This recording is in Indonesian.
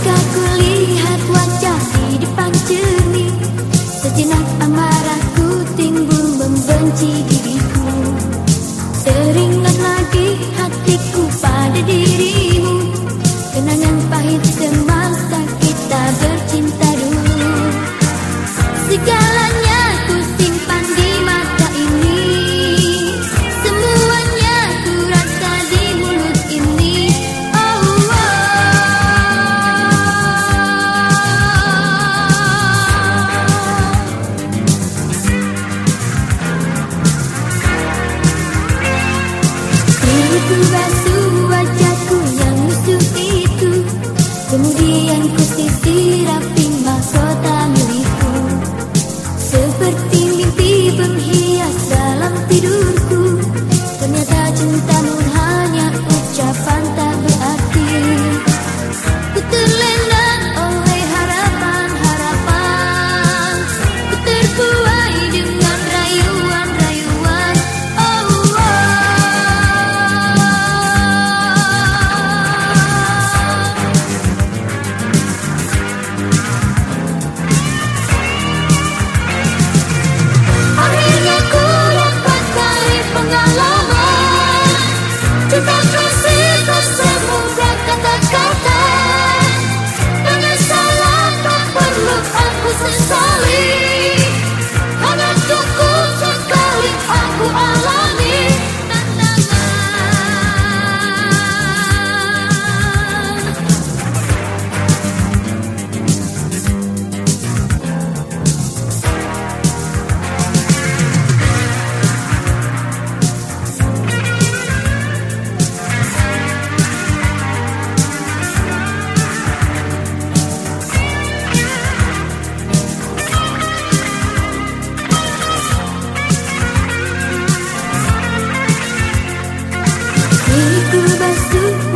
Kau ku lihat wajah di depan cermin Sejenak amarahku timbul membenci diriku. Teringat lagi hatiku pada diriku basuh